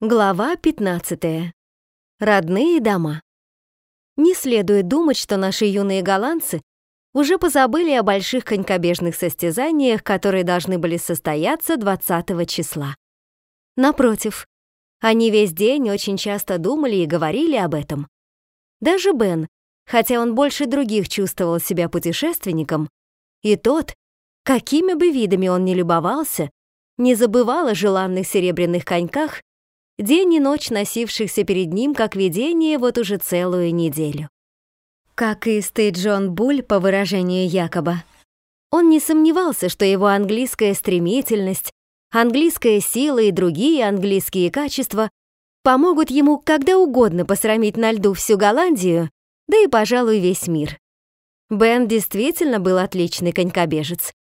Глава 15. Родные дома. Не следует думать, что наши юные голландцы уже позабыли о больших конькобежных состязаниях, которые должны были состояться 20 числа. Напротив, они весь день очень часто думали и говорили об этом. Даже Бен, хотя он больше других чувствовал себя путешественником, и тот, какими бы видами он ни любовался, не забывал о желанных серебряных коньках день и ночь носившихся перед ним как видение вот уже целую неделю. Как и Джон Буль, по выражению Якоба, он не сомневался, что его английская стремительность, английская сила и другие английские качества помогут ему когда угодно посрамить на льду всю Голландию, да и, пожалуй, весь мир. Бен действительно был отличный конькобежец.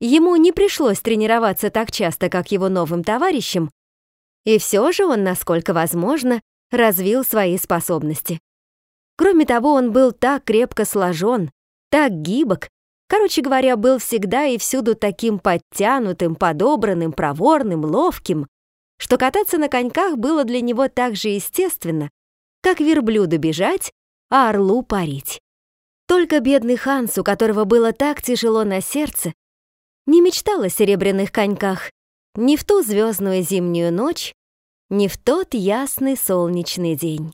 Ему не пришлось тренироваться так часто, как его новым товарищам, и все же он, насколько возможно, развил свои способности. Кроме того, он был так крепко сложен, так гибок, короче говоря, был всегда и всюду таким подтянутым, подобранным, проворным, ловким, что кататься на коньках было для него так же естественно, как верблюду бежать, а орлу парить. Только бедный Ханс, у которого было так тяжело на сердце, не мечтал о серебряных коньках ни в ту звездную зимнюю ночь, ни в тот ясный солнечный день.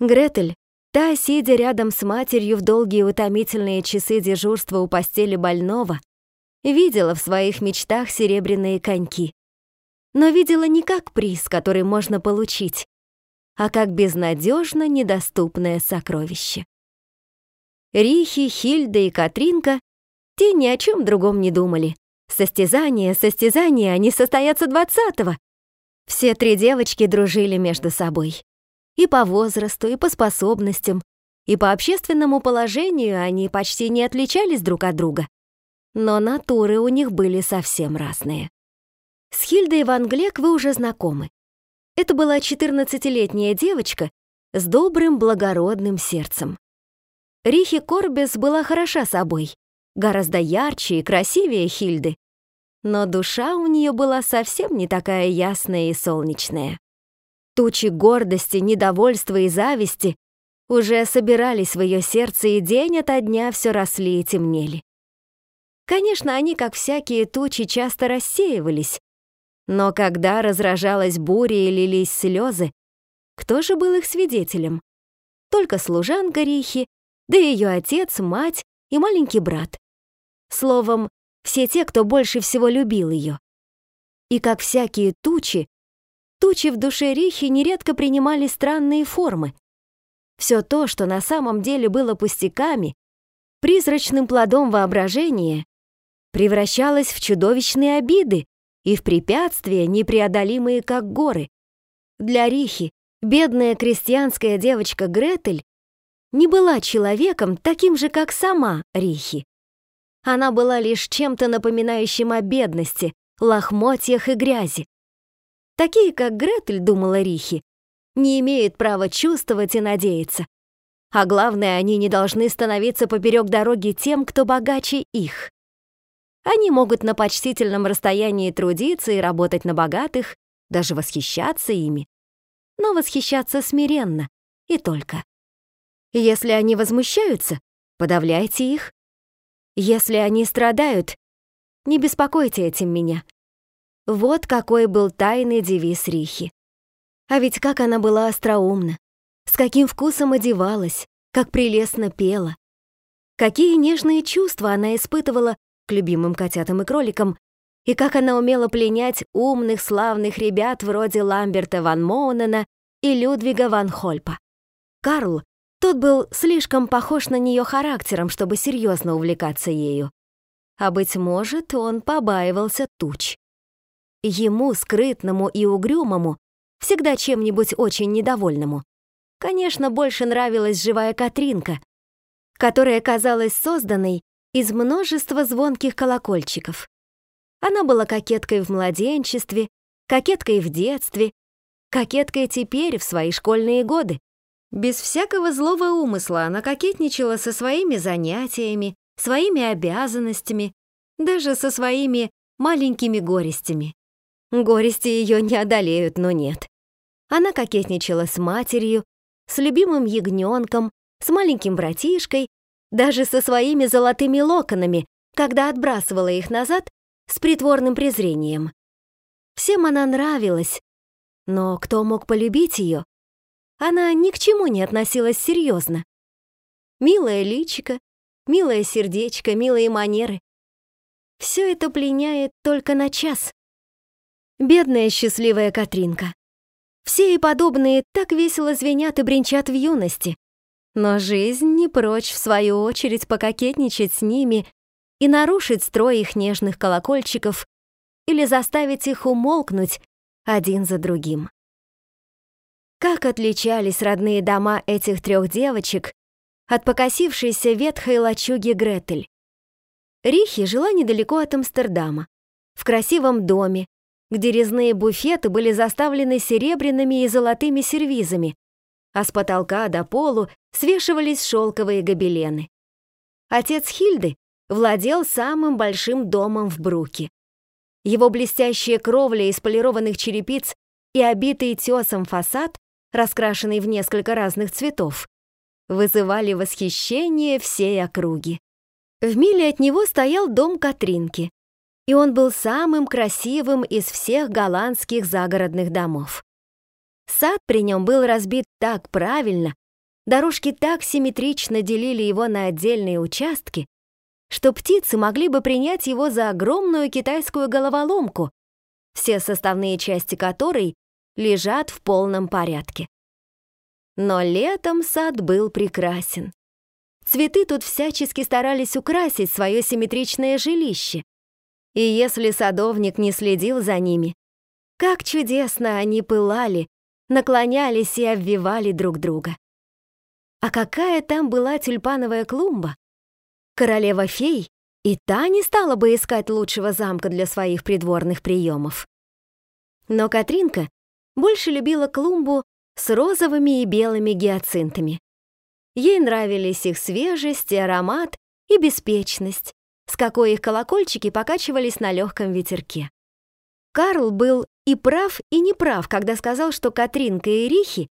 Гретель, та, сидя рядом с матерью в долгие утомительные часы дежурства у постели больного, видела в своих мечтах серебряные коньки. Но видела не как приз, который можно получить, а как безнадежно недоступное сокровище. Рихи, Хильда и Катринка те ни о чем другом не думали. Состязания, состязания, они состоятся двадцатого. Все три девочки дружили между собой. И по возрасту, и по способностям, и по общественному положению они почти не отличались друг от друга. Но натуры у них были совсем разные. С Хильдой Ван Глек вы уже знакомы. Это была 14-летняя девочка с добрым, благородным сердцем. Рихи Корбес была хороша собой, гораздо ярче и красивее Хильды, но душа у нее была совсем не такая ясная и солнечная. Тучи гордости, недовольства и зависти уже собирались в ее сердце, и день ото дня все росли и темнели. Конечно, они, как всякие тучи, часто рассеивались, но когда разражалась буря и лились слезы, кто же был их свидетелем? Только служанка Рихи, да ее отец, мать и маленький брат. Словом, все те, кто больше всего любил ее. И как всякие тучи, тучи в душе Рихи нередко принимали странные формы. Все то, что на самом деле было пустяками, призрачным плодом воображения, превращалось в чудовищные обиды и в препятствия, непреодолимые как горы. Для Рихи бедная крестьянская девочка Гретель не была человеком таким же, как сама Рихи. Она была лишь чем-то напоминающим о бедности, лохмотьях и грязи. Такие, как Гретель, думала Рихи, не имеют права чувствовать и надеяться. А главное, они не должны становиться поперек дороги тем, кто богаче их. Они могут на почтительном расстоянии трудиться и работать на богатых, даже восхищаться ими. Но восхищаться смиренно, и только. Если они возмущаются, подавляйте их, если они страдают, не беспокойте этим меня. Вот какой был тайный девиз Рихи. А ведь как она была остроумна, с каким вкусом одевалась, как прелестно пела. Какие нежные чувства она испытывала к любимым котятам и кроликам, и как она умела пленять умных, славных ребят вроде Ламберта ван Моунена и Людвига ван Хольпа. Карл тот был слишком похож на нее характером, чтобы серьезно увлекаться ею. А, быть может, он побаивался туч. Ему, скрытному и угрюмому, всегда чем-нибудь очень недовольному, конечно, больше нравилась живая Катринка, которая казалась созданной из множества звонких колокольчиков. Она была кокеткой в младенчестве, кокеткой в детстве, кокеткой теперь в свои школьные годы. Без всякого злого умысла она кокетничала со своими занятиями, своими обязанностями, даже со своими маленькими горестями. Горести ее не одолеют, но нет. Она кокетничала с матерью, с любимым ягненком, с маленьким братишкой, даже со своими золотыми локонами, когда отбрасывала их назад с притворным презрением. Всем она нравилась, но кто мог полюбить ее? Она ни к чему не относилась серьезно. Милое личико, милое сердечко, милые манеры. Все это пленяет только на час. Бедная счастливая Катринка. Все и подобные так весело звенят и бренчат в юности. Но жизнь не прочь, в свою очередь, пококетничать с ними и нарушить строй их нежных колокольчиков или заставить их умолкнуть один за другим. Как отличались родные дома этих трех девочек от покосившейся ветхой лачуги Гретель. Рихи жила недалеко от Амстердама, в красивом доме, где резные буфеты были заставлены серебряными и золотыми сервизами, а с потолка до полу свешивались шелковые гобелены. Отец Хильды владел самым большим домом в Бруке. Его блестящая кровля из полированных черепиц и обитый тесом фасад, раскрашенный в несколько разных цветов, вызывали восхищение всей округи. В миле от него стоял дом Катринки, и он был самым красивым из всех голландских загородных домов. Сад при нем был разбит так правильно, дорожки так симметрично делили его на отдельные участки, что птицы могли бы принять его за огромную китайскую головоломку, все составные части которой лежат в полном порядке. Но летом сад был прекрасен. Цветы тут всячески старались украсить свое симметричное жилище. И если садовник не следил за ними, как чудесно они пылали, наклонялись и обвивали друг друга. А какая там была тюльпановая клумба! Королева-фей и та не стала бы искать лучшего замка для своих придворных приемов. Но Катринка больше любила клумбу с розовыми и белыми гиацинтами. Ей нравились их свежесть и аромат и беспечность, с какой их колокольчики покачивались на легком ветерке. Карл был и прав, и неправ, когда сказал, что Катринка и Рихи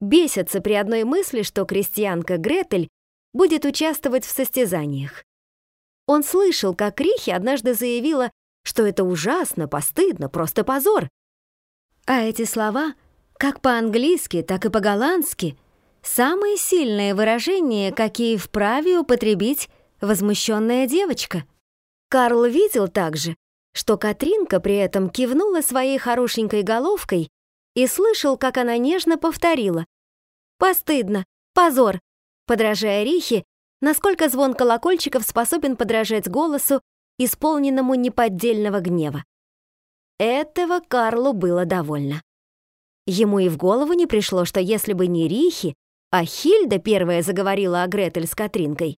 бесятся при одной мысли, что крестьянка Гретель будет участвовать в состязаниях. Он слышал, как Рихи однажды заявила, что это ужасно, постыдно, просто позор. А эти слова как по-английски, так и по-голландски самые сильные выражения, какие вправе употребить возмущенная девочка. Карл видел также, что Катринка при этом кивнула своей хорошенькой головкой и слышал, как она нежно повторила «Постыдно! Позор!» подражая Рихе, насколько звон колокольчиков способен подражать голосу, исполненному неподдельного гнева. Этого Карлу было довольно. Ему и в голову не пришло, что если бы не Рихи, а Хильда первая заговорила о Гретель с Катринкой,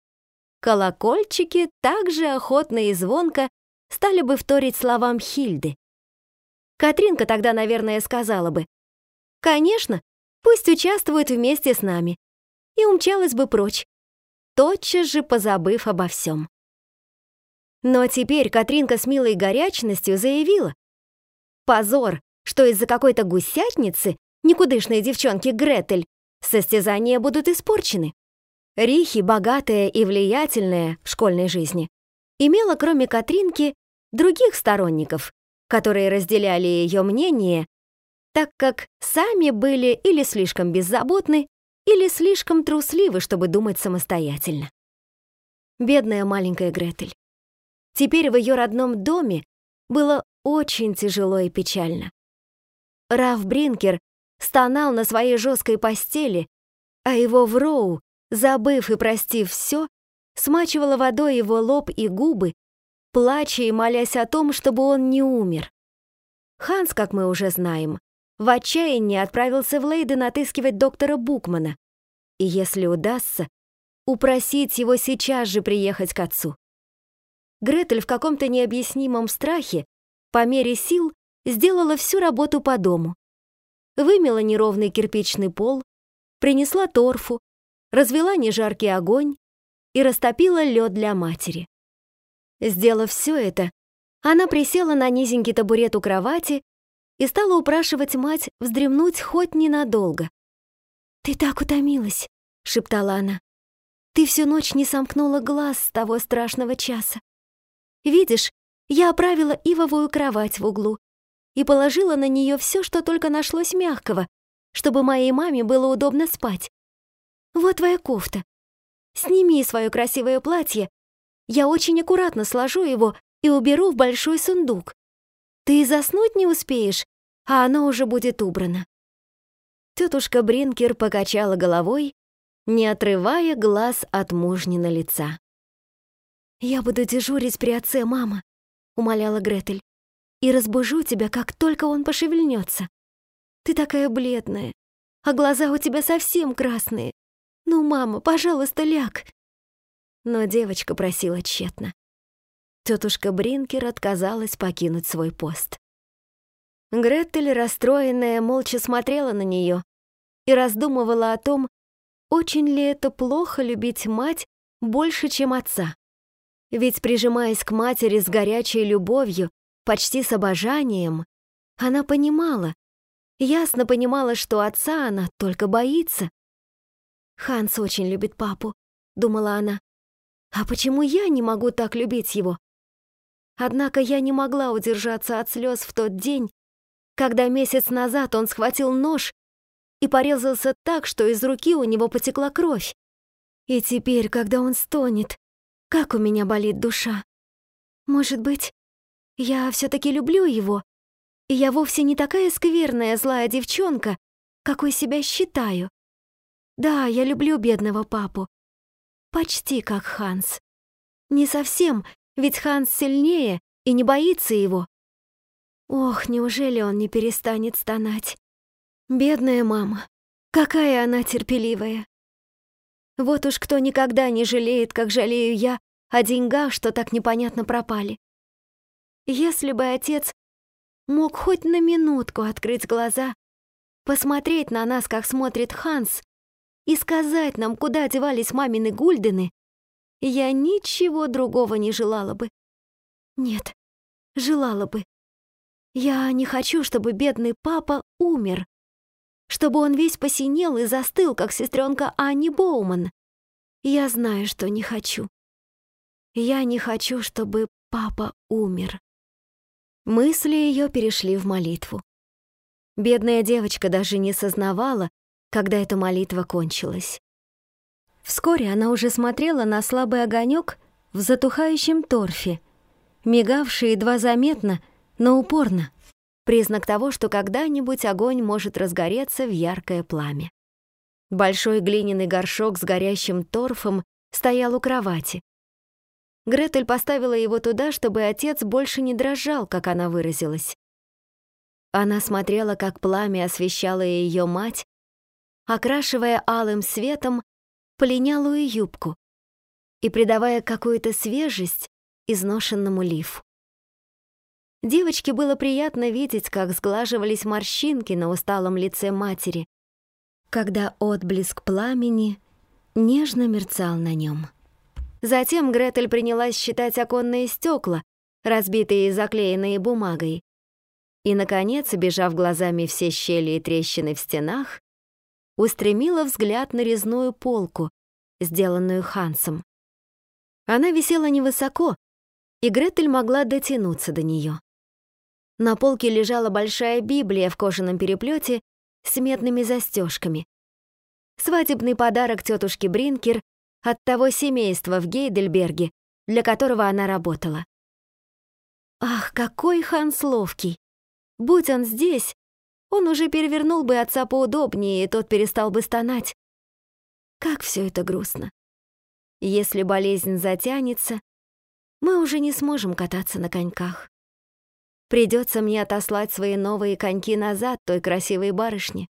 колокольчики так же охотно и звонко стали бы вторить словам Хильды. Катринка тогда, наверное, сказала бы, «Конечно, пусть участвует вместе с нами», и умчалась бы прочь, тотчас же позабыв обо всем. Но теперь Катринка с милой горячностью заявила, «Позор, что из-за какой-то гусятницы, никудышной девчонки Гретель, состязания будут испорчены. Рихи, богатая и влиятельная в школьной жизни, имела кроме Катринки других сторонников, которые разделяли ее мнение, так как сами были или слишком беззаботны, или слишком трусливы, чтобы думать самостоятельно. Бедная маленькая Гретель. Теперь в ее родном доме было очень тяжело и печально. Раф Бринкер стонал на своей жесткой постели, а его Вроу, забыв и простив все, смачивала водой его лоб и губы, плача и молясь о том, чтобы он не умер. Ханс, как мы уже знаем, в отчаянии отправился в Лейден отыскивать доктора Букмана, и если удастся, упросить его сейчас же приехать к отцу. Гретель в каком-то необъяснимом страхе, по мере сил, сделала всю работу по дому. Вымела неровный кирпичный пол, принесла торфу, развела нежаркий огонь и растопила лед для матери. Сделав все это, она присела на низенький табурет у кровати и стала упрашивать мать вздремнуть хоть ненадолго. «Ты так утомилась», — шептала она. «Ты всю ночь не сомкнула глаз с того страшного часа. Видишь, я оправила ивовую кровать в углу и положила на нее все, что только нашлось мягкого, чтобы моей маме было удобно спать. Вот твоя кофта. Сними свое красивое платье. Я очень аккуратно сложу его и уберу в большой сундук. Ты и заснуть не успеешь, а оно уже будет убрано. Тетушка Бринкер покачала головой, не отрывая глаз от мужнина лица. «Я буду дежурить при отце, мама», — умоляла Гретель, «и разбужу тебя, как только он пошевельнется. Ты такая бледная, а глаза у тебя совсем красные. Ну, мама, пожалуйста, ляг». Но девочка просила тщетно. Тетушка Бринкер отказалась покинуть свой пост. Гретель, расстроенная, молча смотрела на нее и раздумывала о том, очень ли это плохо любить мать больше, чем отца. Ведь, прижимаясь к матери с горячей любовью, почти с обожанием, она понимала, ясно понимала, что отца она только боится. «Ханс очень любит папу», — думала она. «А почему я не могу так любить его?» Однако я не могла удержаться от слез в тот день, когда месяц назад он схватил нож и порезался так, что из руки у него потекла кровь. И теперь, когда он стонет, как у меня болит душа. Может быть, я все-таки люблю его, и я вовсе не такая скверная злая девчонка, какой себя считаю. Да, я люблю бедного папу. Почти как Ханс. Не совсем, ведь Ханс сильнее и не боится его. Ох, неужели он не перестанет стонать? Бедная мама, какая она терпеливая. Вот уж кто никогда не жалеет, как жалею я, о деньгах, что так непонятно пропали. Если бы отец мог хоть на минутку открыть глаза, посмотреть на нас, как смотрит Ханс, и сказать нам, куда девались мамины гульдены, я ничего другого не желала бы. Нет, желала бы. Я не хочу, чтобы бедный папа умер, чтобы он весь посинел и застыл, как сестренка Анни Боуман. Я знаю, что не хочу. Я не хочу, чтобы папа умер. Мысли ее перешли в молитву. Бедная девочка даже не сознавала, когда эта молитва кончилась. Вскоре она уже смотрела на слабый огонек в затухающем торфе, мигавший едва заметно, но упорно. Признак того, что когда-нибудь огонь может разгореться в яркое пламя. Большой глиняный горшок с горящим торфом стоял у кровати. Гретель поставила его туда, чтобы отец больше не дрожал, как она выразилась. Она смотрела, как пламя освещало ее мать, окрашивая алым светом полинялую юбку и придавая какую-то свежесть изношенному лифу. Девочке было приятно видеть, как сглаживались морщинки на усталом лице матери, когда отблеск пламени нежно мерцал на нем. Затем Гретель принялась считать оконные стекла, разбитые и заклеенные бумагой. И, наконец, обежав глазами все щели и трещины в стенах, устремила взгляд на резную полку, сделанную Хансом. Она висела невысоко, и Гретель могла дотянуться до нее. На полке лежала большая Библия в кожаном переплете с медными застежками. Свадебный подарок тетушки Бринкер от того семейства в Гейдельберге, для которого она работала. Ах, какой Ханс ловкий! Будь он здесь, он уже перевернул бы отца поудобнее, и тот перестал бы стонать. Как все это грустно. Если болезнь затянется, мы уже не сможем кататься на коньках. Придется мне отослать свои новые коньки назад той красивой барышне.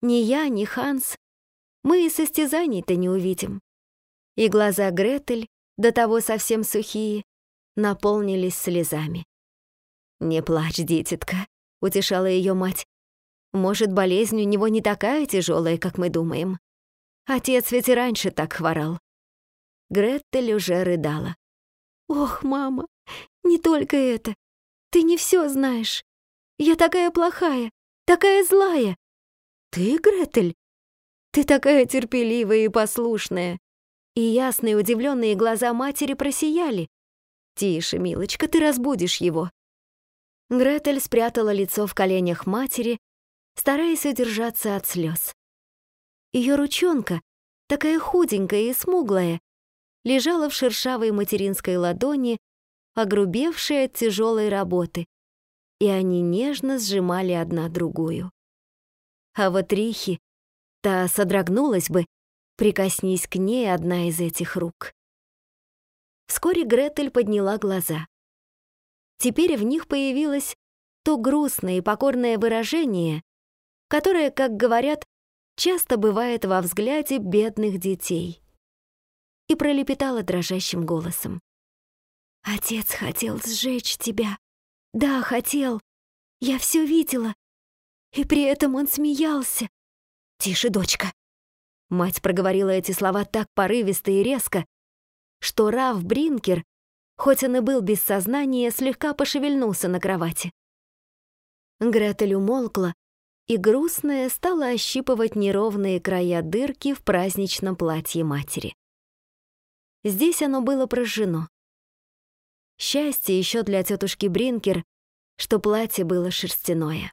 Ни я, ни Ханс, мы и состязаний-то не увидим. И глаза Гретель, до того совсем сухие, наполнились слезами. «Не плачь, дитятка», — утешала ее мать. «Может, болезнь у него не такая тяжелая, как мы думаем. Отец ведь и раньше так хворал». Гретель уже рыдала. «Ох, мама, не только это. Ты не все знаешь. Я такая плохая, такая злая. Ты, Гретель? Ты такая терпеливая и послушная. И ясные удивленные глаза матери просияли. Тише, милочка, ты разбудишь его. Гретель спрятала лицо в коленях матери, стараясь удержаться от слез. Ее ручонка, такая худенькая и смуглая, лежала в шершавой материнской ладони, огрубевшая от тяжелой работы, и они нежно сжимали одна другую. А вот Рихи, та содрогнулась бы, прикоснись к ней одна из этих рук. Вскоре Гретель подняла глаза. Теперь в них появилось то грустное и покорное выражение, которое, как говорят, часто бывает во взгляде бедных детей. И пролепетала дрожащим голосом. «Отец хотел сжечь тебя. Да, хотел. Я все видела. И при этом он смеялся. Тише, дочка». Мать проговорила эти слова так порывисто и резко, что Раф Бринкер, хоть он и был без сознания, слегка пошевельнулся на кровати. Гретель умолкла, и грустная стала ощипывать неровные края дырки в праздничном платье матери. Здесь оно было прожжено. Счастье еще для тетушки Бринкер, что платье было шерстяное.